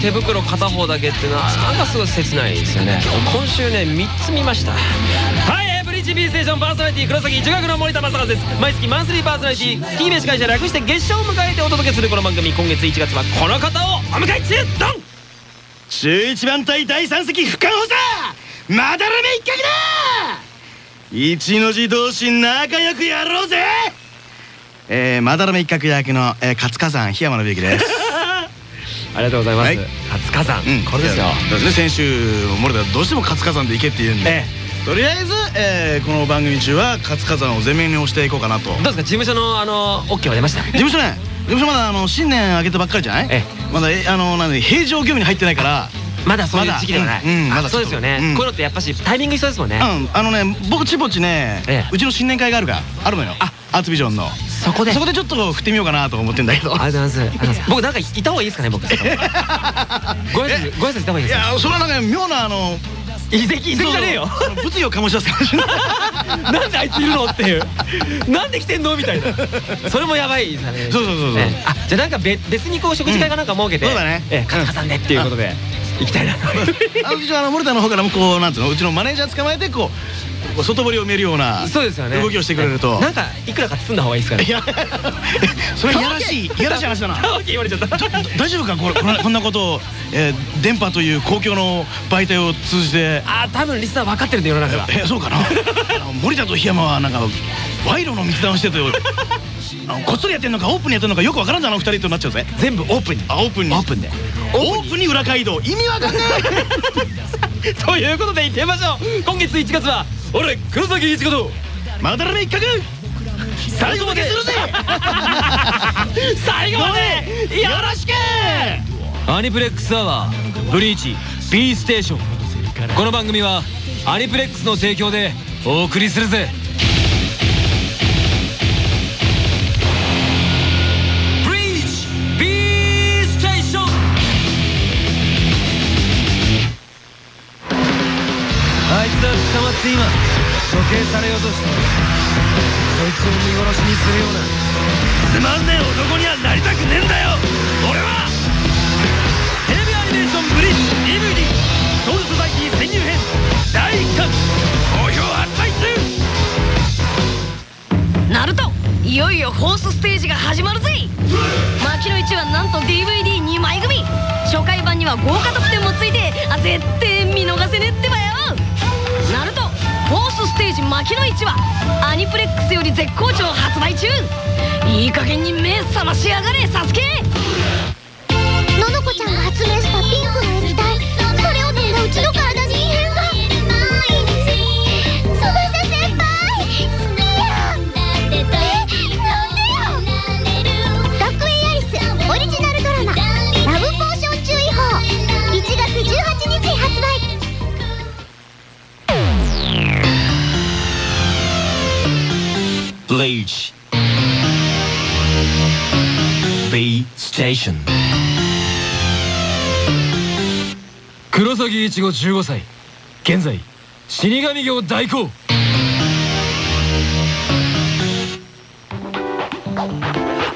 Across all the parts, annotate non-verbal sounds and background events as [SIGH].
手袋片方だけっていうのはなんかすごい切ないですよね。今週ね3つ見ました。はいえーブリーチ B ステーションパーソナリティ黒崎一学の森田正和です。毎月マンスリーパーソナリティ T 名司会者略して月賞を迎えてお届けするこの番組。今月1月はこの方をお迎え中ドン！中一番隊第三席不可能さまだらめ一角だ！一の字同士仲良くやろうぜ！えー、まだらめ一角役の、えー、勝火山檜山信之です。ありがとうございます、はい初火山、うん。これですよ。先週森田どうしても勝火山で行けって言うんで、えとりあえず、えー、この番組中は勝火山を全面に押していこうかなと。どうですか事務所のあの OK は出ました？事務所ね。事務所まだあの新年明けたばっかりじゃない？えまだえあのなんで平常業務に入ってないから。まだそういう時期ではない、まだそうですよね、うん。こういうのってやっぱしタイミング必要ですもんね、うん。あのね僕ちぼちね、ええ。うちの新年会があるからあるのよ。あアーツビジョンの。そこで。そこでちょっと振ってみようかなと思ってんだけど。ありがとうございます。僕なんかいた方がいいですかね僕。[LAUGHS] ご挨拶ご挨拶した方がいいいですか？やそれはなんか妙なあの遺跡遺跡じゃねえよ。物議を醸し出すかもしれないなんであいついるのっていう。なんで来てんのみたいな。それもやばいですよね。そうそうそうそう。じゃあなんか別別にこう食事会かなんか設けて、うんそうだね。ええカツカさんでっていうことで行きたいな。あの一応あの森田の方からもこうなんつうのうちのマネージャー捕まえてこう外堀を見えるようなそうですよね。動きをしてくれると。なんかいくらか包んだ方がいいですかね。いや [LAUGHS] それいやらしいいやらしい話だな。言われちゃった。大丈夫か？これこんなことを、えー電波という公共の媒体を通じて。あ多分リスナー分かってるんだよ世の中が。えそうかな？森田と檜山はなんか賄賂の密談をしててあのこっそりやってんのかオープンにやってんのかよくわからんじゃんあの二人となっちゃうぜ。全部オープンに。あオープンに。オープンで。オープンに裏街道。意味わかんね [LAUGHS] ということで行ってみましょう。今月1月は俺黒崎一子とえまだらめ一角。最後まで。するぜ。[LAUGHS] 最後まで。よろしく。アニプレックスアワーブリーチ B ステーション。この番組はアニプレックスの提供でお送りするぜは捕まって今処刑されようとしてそいつを見殺しにするような。つまんねえ男にはなりたくねえんだよ。俺はテレビアニメーションブリッジ DVD ソウルソサイティ潜入編第1巻。好評発売中。ナルトいよいよフォースステージが始まるぜ。牧野一はなんと DVD2 枚組。初回版には豪華特典もついてあ絶対見逃せねえってばよフォースステージ牧野一はアニプレックスより絶好調発売中。いい加減に目覚ましやがれサスケ。ののこちゃんが発明した Station 黒崎一護15歳。現在死神業代行。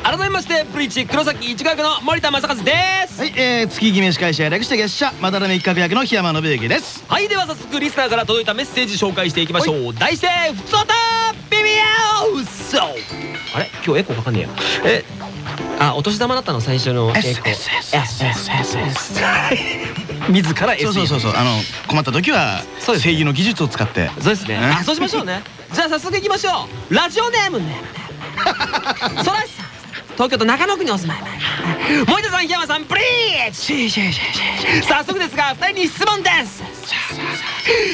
改めましてブリーチ黒崎一学の森田正和です。はい、えー、月決め司会者略して月謝。まだらめ一角役の檜山信之です。はいでは早速リスナーから届いたメッセージ紹介していきましょう。題して「ふつおたビビアウソ」あれ？今日エコーかかんねえや。えあお年玉だったの最初の。エコー SSSSSS 自ら S そうそうそうそう。あの困った時はそうです正義の技術を使って。そうですね。ねあそうしましょうね。[LAUGHS] じゃあ早速いきましょう。ラジオネーム。ねそらしさん。東京都中野区にお住まい。[LAUGHS] 森田さん檜山さんプリーチ。早速ですが2人に質問です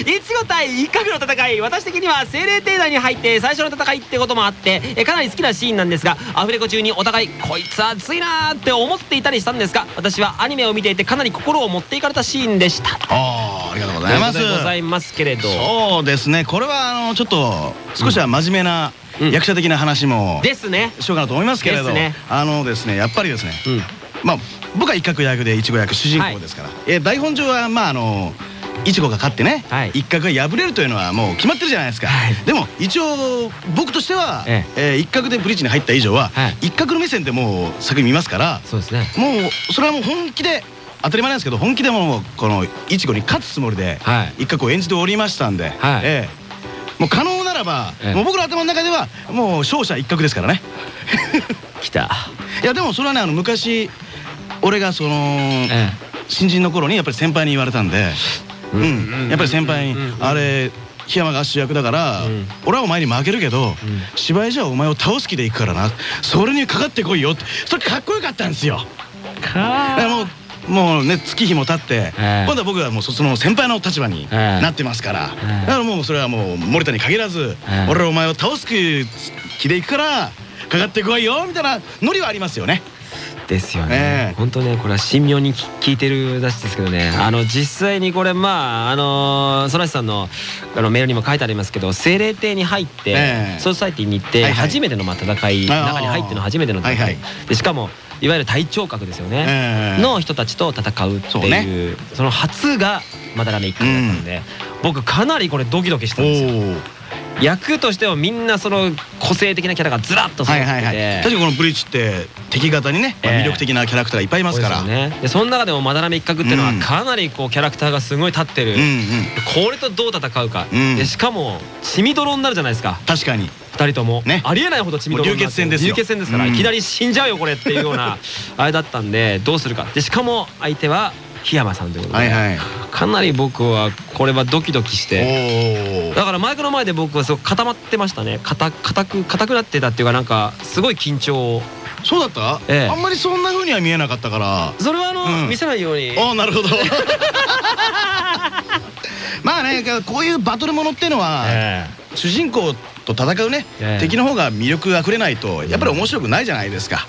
いちご対一角の戦い私的には精霊艇内に入って最初の戦いってこともあってえかなり好きなシーンなんですがアフレコ中にお互いこいつ熱いなーって思っていたりしたんですが私はアニメを見ていてかなり心を持っていかれたシーンでした。ああありがとうございます。ございますけれど。そうですね。これはあのちょっと少しは真面目なうん役者的な話もですね。しようかなと思いますけれど。ね。あのですねやっぱりですねうん。まあ僕は一角役でいちご役主人公ですから。えー台本上はまああのいちごが勝ってねはい。一角が破れるというのはもう決まってるじゃないですか。はい。でも一応僕としてはええ。ー一角でブリッジに入った以上ははい。一角の目線でもう作品見ますからそうですね。もうそれはもう本気で当たり前なんですけど本気でもこのいちごに勝つつもりではい。一回こう演じておりましたんで、はい。ええ。もう可能ならば、ええ。もう僕の頭の中ではもう勝者一角ですからね。[LAUGHS] 来た。いやでもそれはねあの昔俺がその、え。新人の頃にやっぱり先輩に言われたんで、やっぱり先輩にうん「あれ檜山が主役だから、うん。俺はお前に負けるけど、ん。芝居じゃお前を倒す気でいくからな。それにかかってこいよ」ってそれかっこよかったんですよ。か。らもうもうね月日も経って、ええ。今度は僕はもうそその先輩の立場にええ。なってますから、ええ。だからもうそれはもう森田に限らず、ええ。俺はお前を倒す気気でいくからかかってこいよみたいなノリはありますよね。ですよね、ええ本当ねこれは神妙に聞聞いてるらしいですけどね。あの実際にこれまああのそらしさんのあのメールにも書いてありますけど精霊亭に入って、ええ。ソーサイティに行ってはいはい。初めてのまあ戦い、中に入っての初めての戦い、はいはい。でしかもいわゆる隊長格ですよね、ええの人たちと戦うっていうその初がまだらめ一回だったんで、僕かなりこれドキドキしたんですよ。お役としてはみんなその個性的なキャラがずらっと揃ってて、はいはいはい。確かにこのブリーチって敵方にね、まあええ。魅力的なキャラクターがいっぱいいますから。ね。でその中でもまだらめ一角っていうのはうん。かなりこうキャラクターがすごい立ってる、うんうんこれとどう戦うか、うん。でしかも血みどろになるじゃないですか。確かに。2人とも、ね。ありえないほど血みどろになって流血戦ですよ。流血戦ですから、うん。いきなり死んじゃうよこれっていうような [LAUGHS] あれだったんでどうするか。でしかも相手は檜山さんということで、はいはい。かなり僕はこれはドキドキしてだからマイクの前で僕はすごく固まってましたね。硬硬く硬くなってたっていうかなんかすごい緊張そうだった、ええ。あんまりそんな風には見えなかったから。それはあの、うん。見せないように。ああなるほど。[LAUGHS] まあねこういうバトルものっていうのは、え主人公と戦うね、ええ。敵の方が魅力あふれないとやっぱり面白くないじゃないですか。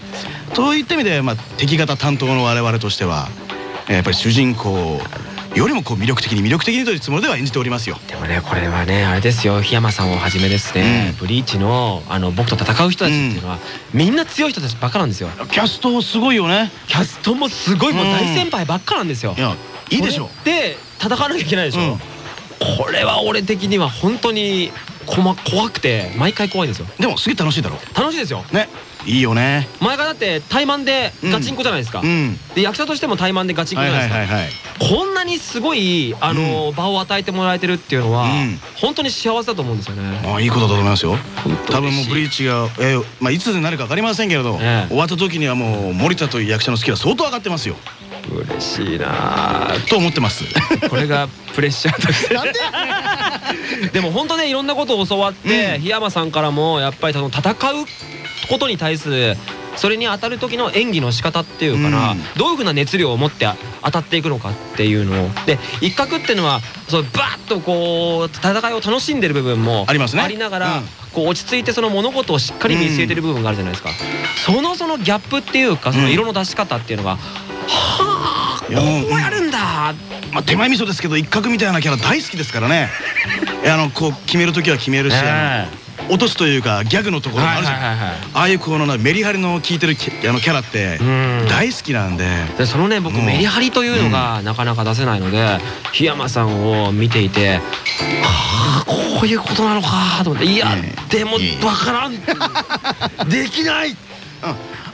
といった意味で、まあ、敵方担当の我々としてはえーやっぱり主人公よりもこう魅力的に魅力的にというつもりでは演じておりますよ。でもねこれはねあれですよ。檜山さんをはじめですね、うん。ブリーチのあの僕と戦う人たちっていうのは、みんな強い人たちばっかなんですよ。キャストすごいよね。キャストもすごいもう大先輩ばっかなんですよ、いやいいでしょ。う。で戦わなきゃいけないでしょ、うん。これは俺的には本当にこま怖くて毎回怖いんですよ。でもすげえ楽しいだろ。楽しいですよ。う。ね。いいよね。前がだって怠慢でガチンコじゃないですか、うん。で役者としても怠慢でガチンコはいじゃないですか。こんなにすごいあの、場を与えてもらえてるっていうのは、うん。本当に幸せだと思うんですよね。ああいいことだと思いますよ。多分もうブリーチが、えーまあ、いつになるか分かりませんけれど、ええ。終わった時にはもう森田という役者のスキルは相当上がってますよ。嬉しいな。と思ってます。これが [LAUGHS] プレッシャーとしてで？でも本当ねいろんなことを教わって、うん。檜山さんからもやっぱりその戦うことに対するそれに当たる時の演技の仕方っていうかな、うん。どういうふうな熱量を持って当たっていくのかっていうのをで一角っていうのはそうバーッとこう戦いを楽しんでる部分もありますね。ありながら、うん。こう落ち着いてその物事をしっかり見据えてる部分があるじゃないですか、そのそのギャップっていうかその色の出し方っていうのが、はあこううやるんだまあ、手前味噌ですけど一角みたいなキャラ大好きですからね。あのこう決める時は決めるし、あの落とすというかギャグのところもあるじゃん、ああいうこのなメリハリの効いてるキあのキャラってうん。大好きなんで、でそのね僕う。んメリハリというのがなかなか出せないので檜山さんを見ていてはあこういうことなのかと思っていやええ。でもいえわからん [LAUGHS] できない。うん、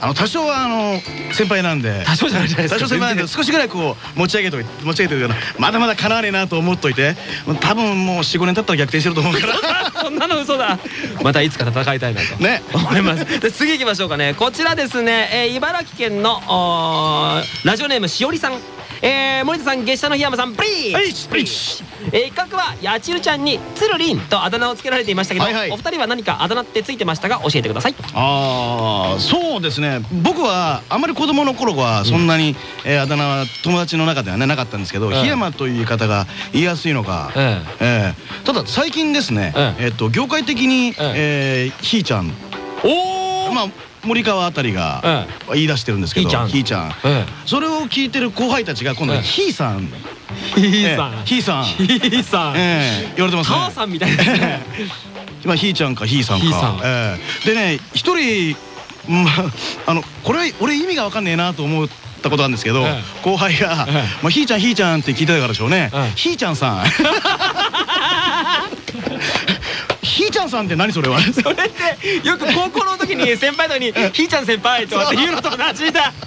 あの多少はあの先輩なんで。多少じゃないじゃないですか。多少先輩なんで少しぐらいこう持ち上げて持ち上げてるからまだまだかなわねえなと思っといて。多分もう45年経ったら逆転してると思うから。[LAUGHS] そんなの嘘だ。またいつか戦いたいなと。ね。思います。で次行きましょうかね。こちらですね、えー茨城県のラジオネームしおりさんえー、森田さん月下の檜山さんプリーはいプリーえー、一角はやちるちゃんにつるりんとあだ名をつけられていましたけど、はいはい。お二人は何かあだ名ってついてましたが教えてください。ああそうですね。僕はあまり子供の頃はそんなに、えーあだ名は友達の中ではねなかったんですけど、ええ檜山という言い方が言いやすいのか、えええただ最近ですね、ええっと業界的に、えーひーちゃん。おおまあ森川あたりがえ言い出してるんですけどひーちゃん。それを聞いてる後輩たちが今度ええ。ひーさん。ひーさん。ええ。ひーさん。ひーさん。ええ。言われてますね。母さんみたいですねまあひーちゃんかひーさんか。でね一人まあ [LAUGHS] あのこれ俺意味が分かんねえなと思ったことなんですけど、ええ。後輩がええ「まあ、ひーちゃんひーちゃん」って聞いてたからでしょうね。ええ「ひーちゃんさん」[LAUGHS] ひーちゃんさんって何それは？[LAUGHS] それってよく高校の時に先輩のに「ひーちゃん先輩」とかって言うのと同じだ。[LAUGHS]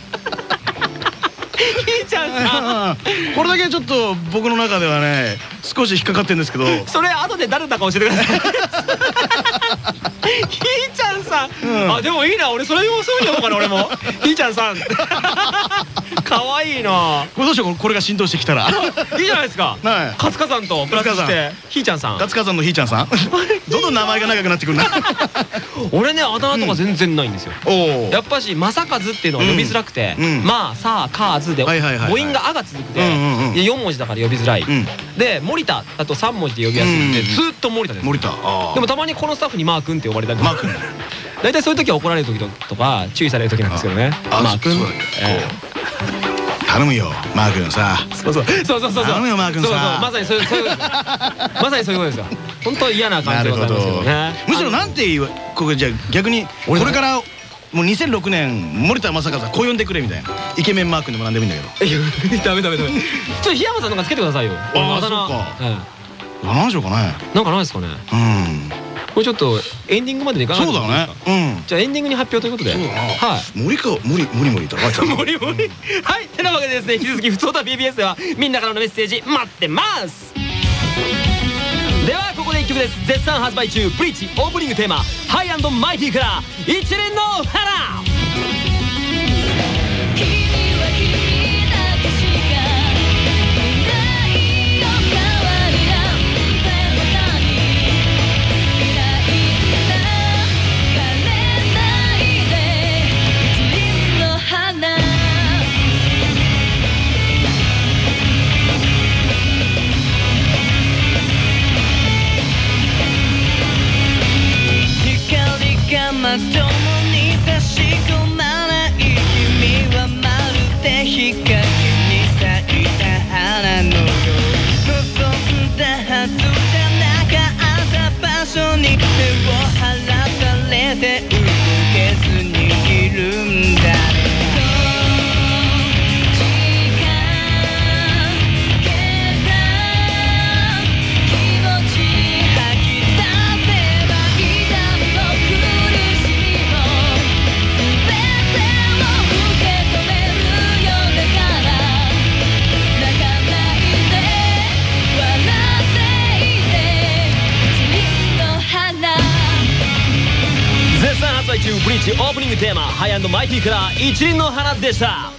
ひーちゃんさん。これだけちょっと僕の中ではね少し引っかかってるんですけど。それ後で誰だか教えてください。ひーちゃんさん、うん。あでもいいな。俺それもそういうのかな俺も。ひーちゃんさん。かわいいな。これどうしようこれが浸透してきたら。いいじゃないですか。はい。活火山とプラスしてひーちゃんさん。活火山のひーちゃんさん。[LAUGHS] どんどん名前が長くなってくるな。[LAUGHS] 俺ねあだ名とか全然ないんですよ、やっぱし正和っていうのは呼びづらくて、うん。まあさあかあずで母音があが続くで、うんうんうん。で4文字だから呼びづらい、うん。で森田だと3文字で呼びやすいんで、うんずーっと森田です。森田でもたまにこのスタッフにマー君って呼ばれたりとか。マー君。大体そういう時は怒られる時とか注意される時なんですけどね。あマー君。頼むよマー君さ。えそうそうそうそうそう。そう頼むよマー君さ。そうそうまさにそういうそういう [LAUGHS] まさにそういうことですよ。本当嫌な感じでございますけどね。むしろなんて言うここじゃあ逆にこ俺れからもう2006年森田正和こう呼んでくれみたいな。イケメンマー君でもなんでもいいんだけど。いや [LAUGHS] ダメダメダメ。[LAUGHS] ちょっと檜山さんのがつけてくださいよ。あーあそっか。え何しようかねえなんかないですかね。うん。これちょっとエンディングまででいかないそうだね。うんじゃあエンディングに発表ということで。そうだな。はい。森か森森森とかもりもりはい。てなわけでですね引き続き「ふつおた BBS」ではみんなからのメッセージ待ってますではここで1曲です。絶賛発売中「ブリーチ」オープニングテーマ「ハイマイティから「一連の花」光が窓に差し込まない君はまるで日陰に咲いた花のよう望んだはずじゃなかった場所に手を払たれて動けずにいるんだハイマイティから「一輪の花」でした。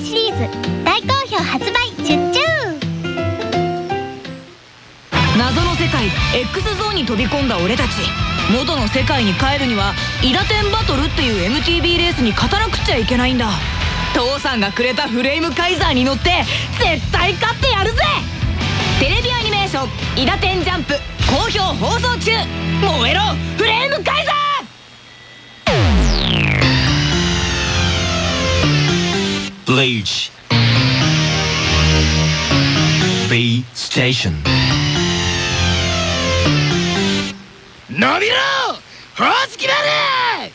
イシリーズ。大好評発売チュッチュ謎の世界 X ゾーンに飛び込んだ俺たち。元の世界に帰るにはイラテンバトルっていう MTB レースに勝たなくちゃいけないんだ。父さんがくれたフレームカイザーに乗って絶対勝ってやるぜ。テレビアニメーション「イラテンジャンプ」好評放送中。燃えろフレームカイザー Bleach B Station. 伸びろ!ほおずきまれ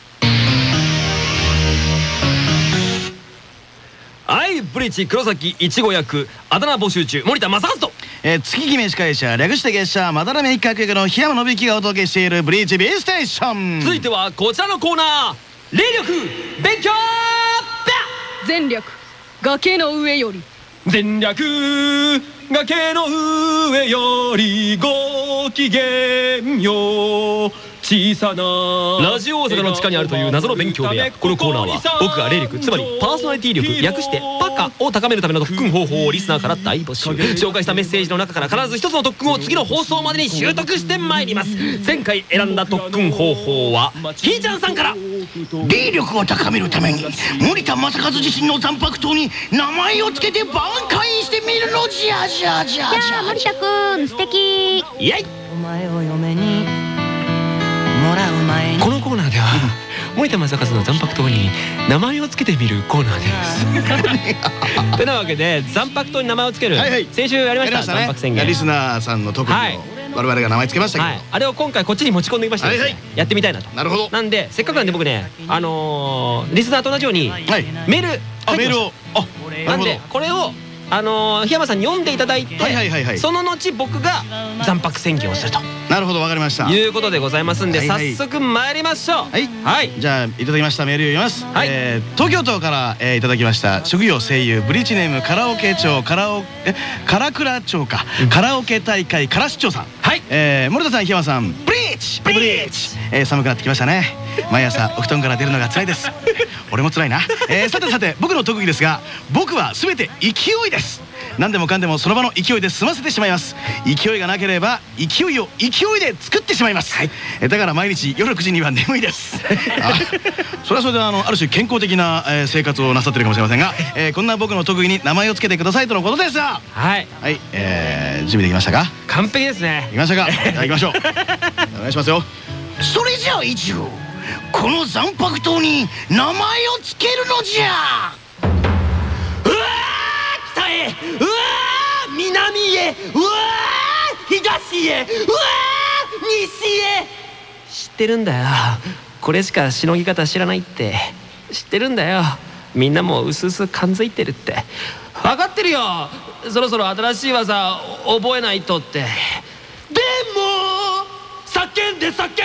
はいブリーチ黒崎いちご役あだ名募集中森田正和と。えー月決め司会者略して月謝まだらめ一角役の檜山信之がお届けしているブリーチ B ステーション。続いてはこちらのコーナー。霊力勉強!全略崖の上より。全略崖の上よりご機嫌よう。小さなラジオ大阪の地下にあるという謎の勉強部屋。このコーナーは僕が霊力つまりパーソナリティ力略してパカを高めるための特訓方法をリスナーから大募集。紹介したメッセージの中から必ず一つの特訓を次の放送までに習得してまいります。前回選んだ特訓方法はひーちゃんさんから。霊力を高めるために森田正和自身の残白刀に名前を付けて挽回してみるのじゃじゃじゃじゃ。あ森田くん素敵。イエイお前を嫁にこのコーナーでは森田正和の残白刀に名前を付けてみるコーナーです。てなわけで残白刀に名前を付ける。はいはい。先週やりました残白宣言。リスナーさんの特技我々が名前つけましたけはい、あれを今回こっちに持ち込んできましたので、はいはい。やってみたいなと。どなるほど。なんでせっかくなんで僕ねあのーリスナーと同じようにはい。メール。あメールを。なんるほど。これをあのー檜山さんに読んでいただいて、その後僕が残白宣言をすると。なるほどわかりました。いうことでございますんで、早速参りましょう。はい。はい。じゃあいただきましたメールを読みます、東京都から、えーいただきました。職業声優ブリーチネームカラオケ町カラオえカラクラ町か、カラオケ大会カラシ町さん。はい。えー、森田さん檜山さん。ブリーチ。ブリーチ、えー寒くなってきましたね毎朝お布団から出るのが辛いです。俺も辛いな、えーさてさて僕の特技ですが僕は全て勢いです。何でもかんでもその場の勢いで済ませてしまいます。勢いがなければ勢いを勢いで作ってしまいます、えーだから毎日夜9時には眠いです。あ。それはそれであのある種健康的な、えー生活をなさってるかもしれませんが、えーこんな僕の特技に名前を付けてくださいとのことですが。はい。はい、えー、準備できましたか？完璧ですね。行きましたか？[LAUGHS] じゃあ行きましょう。お願いしますよ。それじゃあ一応この残白刀に名前を付けるのじゃ。うわー北へ。うわー南へ。うわー東へ。うわー西へ。知ってるんだよ。これしかしのぎ方知らないって。知ってるんだよ。みんなもうすうす感づいてるって。分かってるよ。そろそろ新しい技覚えないとって。でも叫んで叫んで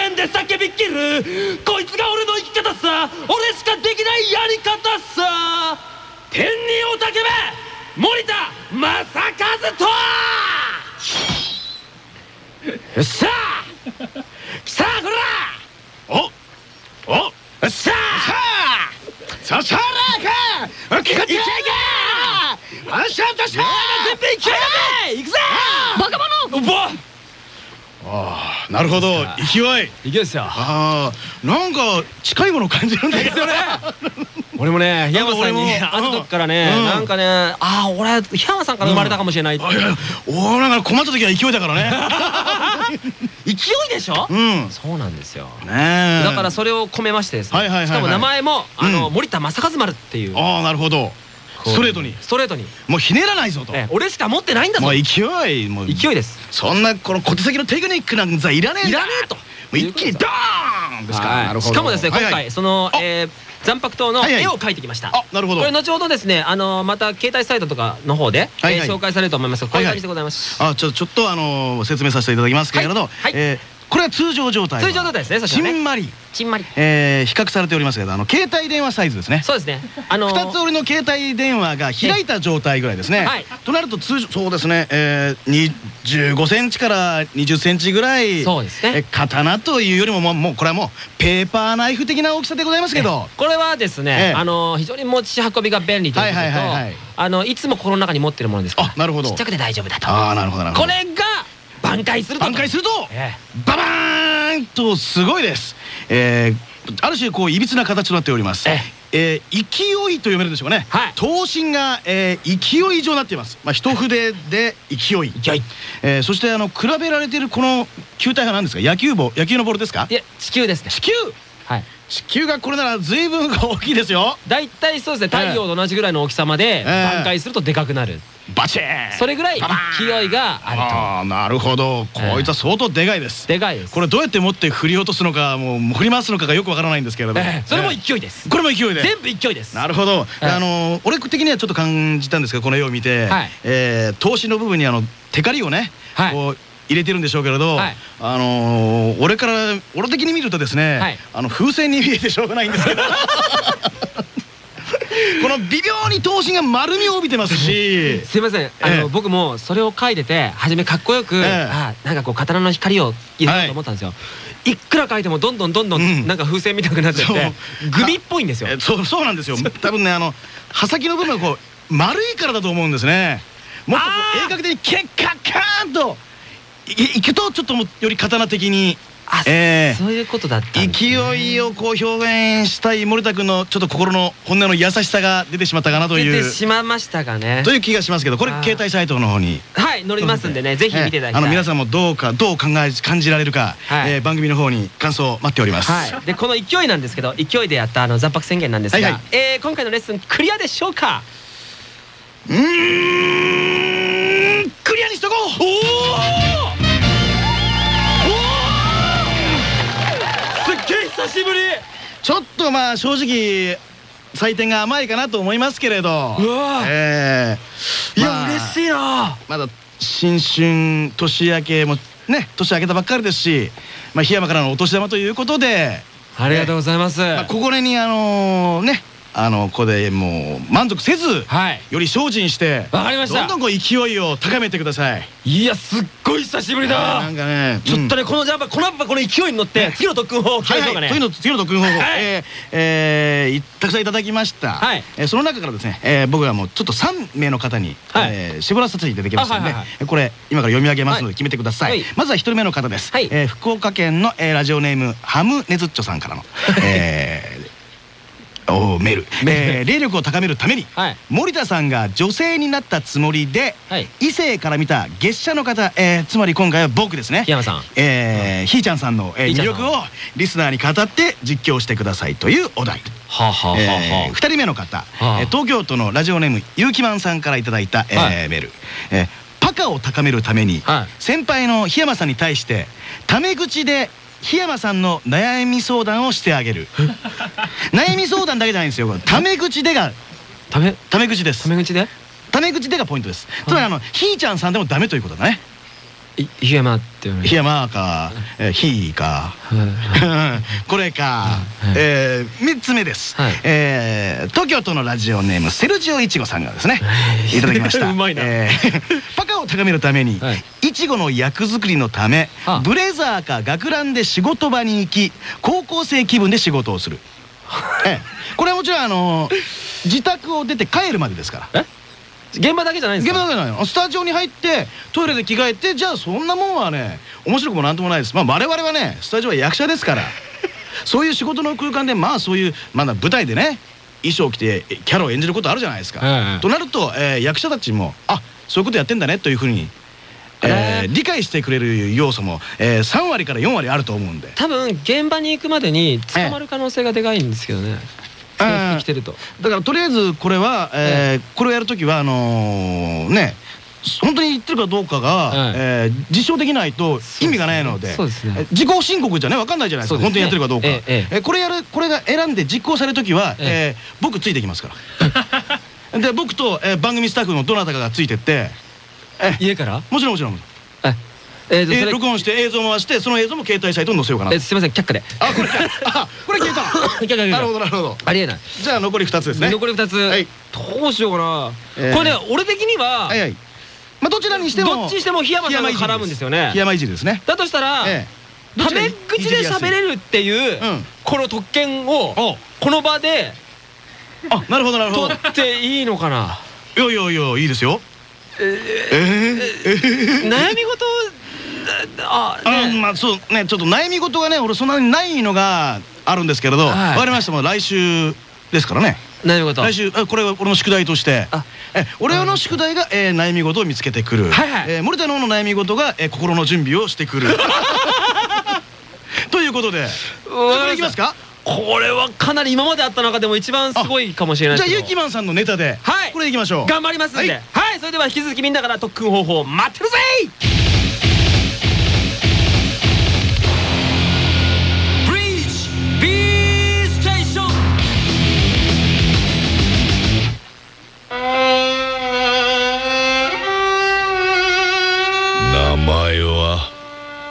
る。こいつが俺の生き方さ俺しかできないやり方さ天におたけべ森田正和とよっしゃ。来たこらおおよっしゃ。さあさらかいけいけあしゃとしゃ全部いけ行くぜバカ者ああなるほど。勢いい。けですよ。ああなんか近いもの感じるんだけどね。[LAUGHS] 俺もね檜山さんに会なんか俺もった時からねうん。なんかねああ俺檜山さんから生まれたかもしれないって。あいや俺なんか困った時は勢いだからね。[LAUGHS] 勢いでしょ？うん。そうなんですよ。ねえ。だからそれを込めましてですね。しかも名前もあのうん。森田正和丸っていう。ああなるほどストレートに。ストレートに。もうひねらないぞと。ええ。俺しか持ってないんだぞ。もう勢いもう。勢いです。そんなこの小手先のテクニックなんざいらねえいらねえと。一気にドーンですか。しかもですね今回そのあ。えー残白刀の絵を描いてきました。あなるほど。これ後ほどですねあのまた携帯サイトとかの方で紹介されると思いますがこういう感じでございます。あちょちょっとあの説明させていただきますけれど、はい。はい。えーこれは通常状態通常状態ですねそちんまり、ちんまり。えー比較されておりますけどあの携帯電話サイズですね。そうですね。あのー二つ折りの携帯電話が開いた状態ぐらいですね、はい。となると通常そうですね、えー、25センチから20センチぐらいそうですね。え刀というよりももうこれはもうペーパーナイフ的な大きさでございますけど。これはですえねえあの非常に持ち運びが便利ということとあのいつもこの中に持ってるものですから。あなるほど。ちっちゃくて大丈夫だと。ああなるほどなるほど。これが挽回すると。挽回すると。えババーンとすごいです、えー、ある種こういびつな形となっております。ええ。ー勢いと読めるんでしょうかね、はい。刀身が、えー勢い状になっています、まあ、一筆で勢い。勢い。えーそしてあの比べられているこの球体は何ですか野球棒野球のボールですか？えいや地球ですね。地球。はい。地球がこれなら随分大きいですよ。大体そうですね。太陽と同じぐらいの大きさまでええ。挽回するとでかくなるバチーン。それぐらい勢いがあるああなるほど。こいつは相当でかいです、とでかいです。これどうやって持って振り落とすのかもう振り回すのかがよくわからないんですけれども、ええそれもえ勢いです。えこれも勢いで。全部勢いです。なるほど、ええあの俺的にはちょっと感じたんですけどこの絵を見て、はい。えー投資の部分にあのテカリをね、はい。こう入れてるんでしょうけれど、はい。あのー俺から俺的に見るとですね、はい。あの風船に見えてしょうがないんですけど。この微妙に頭身が丸みを帯びてますし。すいません。あえ。えの僕もそれを書いてて初めかっこよくええ。あなんかこう刀の光を入れようと思ったんですよ。い。くら書いてもどんどんどんどうん。んなんか風船みたくなっちゃってグミっぽいんですよ。えそうそうなんですよ。多分ねあの刃先の部分がこう丸いからだと思うんですね。もっと鋭角的にキャッカッカーンといいくとちょっとより刀的にあええ。そういうことだったね。勢いをこう表現したい森田君のちょっと心の本音の優しさが出てしまったかなと出いう。てしまいましたかね。という気がしますけどこれ携帯サイトの方に。はい乗りますんでね。ぜひ見てい。ただきたい。ええあの皆さんもどうかどう考え感じられるか、はい。えー番組の方に感想を待っております。はい、でこの勢いなんですけど勢いでやったあの残白宣言なんですが、はいはい。えー今回のレッスンクリアでしょうか？うーんクリアにしとこう。おおしぶり。ちょっとまあ正直採点が甘いかなと思いますけれど。うわ。ええ。いや、まあ嬉しいな。まだ新春年明けもね年明けたばっかりですし、まあ檜山からのお年玉ということで、ありがとうございます、まあここにあのねあのここでもう満足せず。はい。より精進してわかりました。どんどんこう勢いを高めてください。いやすっごい久しぶりだ。なんかねちょっとねねこのじゃあこのやっぱこの勢いに乗って次の特訓法を決はいめましょうかね。はい次の次の特訓方法。はい。えーえたくさんいただきました。はい。えーその中からですねえー僕はもうちょっと3名の方にはい。えー絞らせていただきましたのでこれ今から読み上げますのはい。で決めてくださはい。いまずは1人目の方です。はい。えー福岡県のえーラジオネームハムネズッチョさんからの [LAUGHS] えーおーメール。えー [LAUGHS] 霊力を高めるためにはい。森田さんが女性になったつもりではい。異性から見た月謝の方、えーつまり今回は僕ですね。檜山さん。えーひーちゃんさんの、えー魅力をリスナーに語って実況してくださいというお題、はあ、はあはえー、2人目の方、は東京都のラジオネームゆうきまんさんからいただいた、えメール、えーパカを高めるために、はい。先輩の檜山さんに対してタメ口で檜山さんの悩み相談をしてあげる。[LAUGHS] 悩み相談だけじゃないんですよ。タメ口でがためタメ口です。タメ口で？タメ口でがポイントです。つまりあのひーちゃんさんでもダメということだね。い檜山ってい？うの檜山か、えー、ひーか [LAUGHS] これか、はい。えー、3つ目です、はい。えー東京都のラジオネームセルジオいちごさんがですねい。ただきました。[LAUGHS] うまいな。えーパカを高めるために、はい。いちごの役作りのためはあ。ブレザーか学ランで仕事場に行き高校生気分で仕事をする、[LAUGHS] ええ。これはもちろんあの自宅を出て帰るまでですから現場だけじゃないんですか？現場だけじゃないの。スタジオに入ってトイレで着替えてじゃあそんなもんはね面白くもなんともないです。まあ我々はねスタジオは役者ですから。そういう仕事の空間でまあそういうまだ舞台でね衣装を着てえキャラを演じることあるじゃないですか、ええ。となると、えー役者たちもあそういうことやってんだねというふうに、えーええ理解してくれる要素も、えー3割から4割あると思うんで。多分現場に行くまでに捕まる可能性がでかいんですけどね。制服着てると。だからとりあえずこれは、えーこれをやるときはあのーね本当に言ってるかどうかが、ええー実証できないと意味がないのでね。え自己申告じゃね分かんないじゃないですかね。本当にやってるかどうか、ええええ。これやるこれが選んで実行されるときは、ええ。ー僕ついていきますから。[LAUGHS] で僕と、えー番組スタッフのどなたかがついてって、え家から？もちろんもちろん、えー録音して映像回してその映像も携帯サイトに載せようかなえすいません却下で。あこれあこれ消えた。[LAUGHS] なるほどなるほど。ありえない。じゃあ残り2つですね。残り2つ、はい。どうしようかな、えー。これね俺的には、はいはい。まあどちらにしてもどっちにしても檜山さんが絡むんですよね。檜山いじりですね。だとしたら、ええ。タメ口で喋れるっていう、うん。この特権をこの場であなるほどなるほど。取っていいのかな？いやいやいやいいですよ。えー。悩み事ああねまあそうねちょっと悩み事がね俺そんなにないのがあるんですけれど、はい。わかりました。もう来週ですからね。悩み事。来週あこれは俺の宿題として。あ。え俺の宿題が、えー悩み事を見つけてくる、はいはい。えー森田の方の悩み事が、えー心の準備をしてくる。[LAUGHS] ということで。これいきますか？これはかなり今まであった中でも一番すごいかもしれないじゃあゆきまんさんのネタで、はい。これいきましょう。頑張りますんで。ははい。い、それでは引き続きみんなから特訓方法待ってるぜ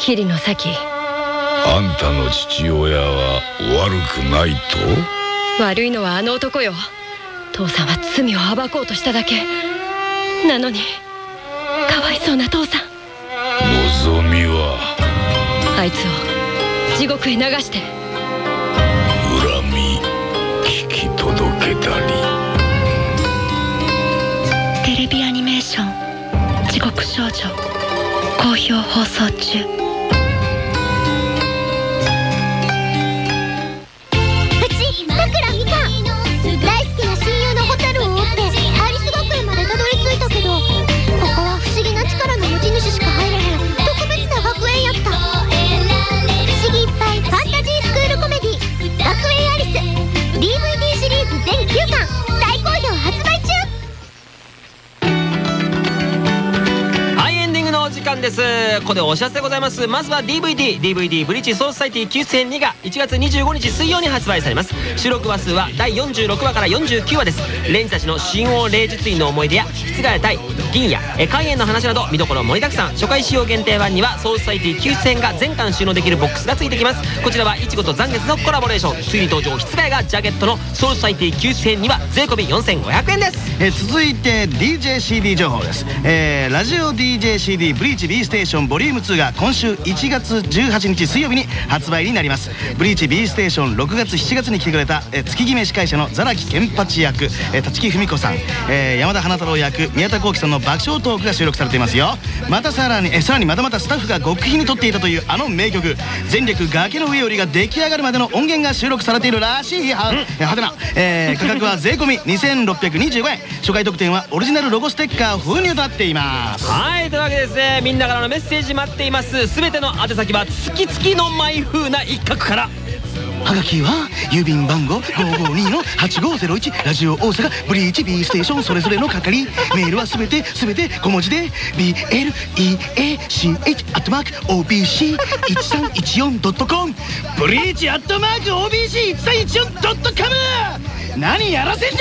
桐野咲あんたの父親は悪くないと？悪いのはあの男よ。父さんは罪を暴こうとしただけ。なのにかわいそうな父さん。望みは？あいつを地獄へ流して。恨み聞き届けたり。テレビアニメーション「地獄少女」好評放送中ここでお知らせでございます。まずは DVDDVD ブリーチソウルソサエティ救出篇2が1月25日水曜に発売されます。収録話数は第46話から49話です。恋次たちの真央霊術院の思い出や日番谷対ギンやえ海燕の話など見どころ盛りだくさん。初回使用限定版にはソウルソサエティ救出篇が全巻収納できるボックスがついてきます。こちらは一護と斬月のコラボレーション。ついに登場日番谷がジャケットのソウルソサエティ救出篇2は税込み4500円です。え続いて DJCD 情報です、えーラジオ DJCD ブリーチ B ステーションボリューム2が今週1月18日水曜日に発売になります。ブリーチ B ステーション6月7月に来てくれた、えー月決め司会者のザラキケンパチ役、えー立木文子さん、えー山田花太郎役宮田幸喜さんの爆笑トークが収録されていますよ。またさらに、えさらにまたまたスタッフが極秘に撮っていたというあの名曲「全力崖の上より」が出来上がるまでの音源が収録されているらしいは,、はてな、えー価格は税込み2625円。初回特典はオリジナルロゴステッカー封入となっています。はいというわけですねみんなからのメッセージ待っています。すべての宛先は月々のマイ風な一角から。はがきは郵便番号552-8501ラジオ大阪ブリーチ B ステーションそれぞれの係メールはすべてすべて小文字で BLEACH アットマーク OBC1314.com ブリーチアットマーク OBC1314.com 何やらせんね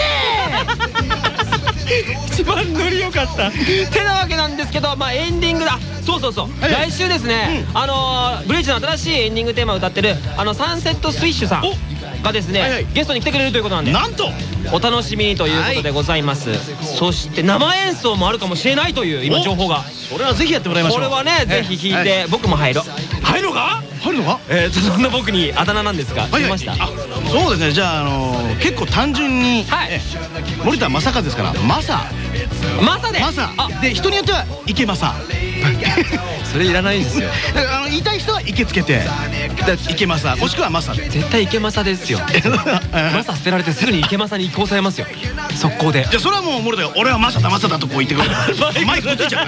一番ノリ良かったてなわけなんですけどまあエンディングだそうそうそう、はい。来週ですね、あのーブリーチの新しいエンディングテーマを歌ってるあのサンセットスイッシュさんがですね、はいはい。ゲストに来てくれるということなんで。なんと。お楽しみにということでございます、そして生演奏もあるかもしれないという今お。情報が。それはぜひやってもらいましょう。これはねぜひ弾いて僕も入ろう。入るのか？入るのか？えーとそんな僕にあだ名なんですがはいはい。出ました？あそうですね。じゃあ、あのー結構単純に、森田正和ですからマサ。マサで？マサ。あ。で人によっては池正。[LAUGHS] それいらないんですよ。[LAUGHS] あの言いたい人は池つけて池正。もしくはマサ。で絶対池正ですよ。[LAUGHS] マサ捨てられてすぐに池正に移行されますよ。速攻で。じゃあそれはもう森田が俺はマサだマサだとこう言ってくれ。るマイクどついちゃう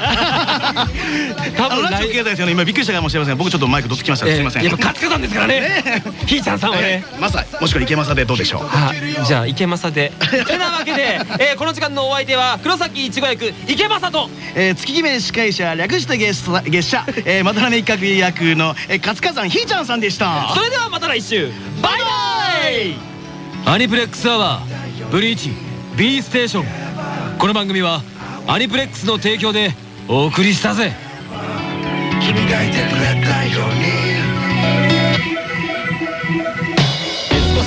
多あのラジオ経済ですよね。今びっくりしたかもしれません。僕ちょっとマイクどつきましたすいませんやっぱ勝塚さんですからね。ひーちゃんさんはね。マサもしくは池正でどうでしょう？あじゃあ池正で。[LAUGHS] てなわけで、えーこの時間のお相手は黒崎いちご役池正とえー月決め司会者略して月謝。渡辺一角役の、えー、勝川さんひーちゃんさんでした。それではまた来週。バイバイ。アニプレックスアワーブリーチ B ステーション。この番組はアニプレックスの提供でお送りしたぜ。君がいてくれたように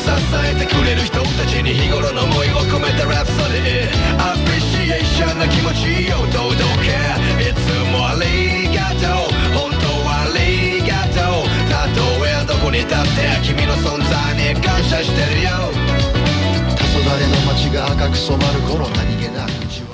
支えてくれる人たちに日頃の思いを込めたラプソディアプリシエーションな気持ちを届け。いつもありがとう。本当はありがとう。たとえどこに立って君の存在に感謝してるよ。黄昏の街が赤く染まる頃何気なくじわ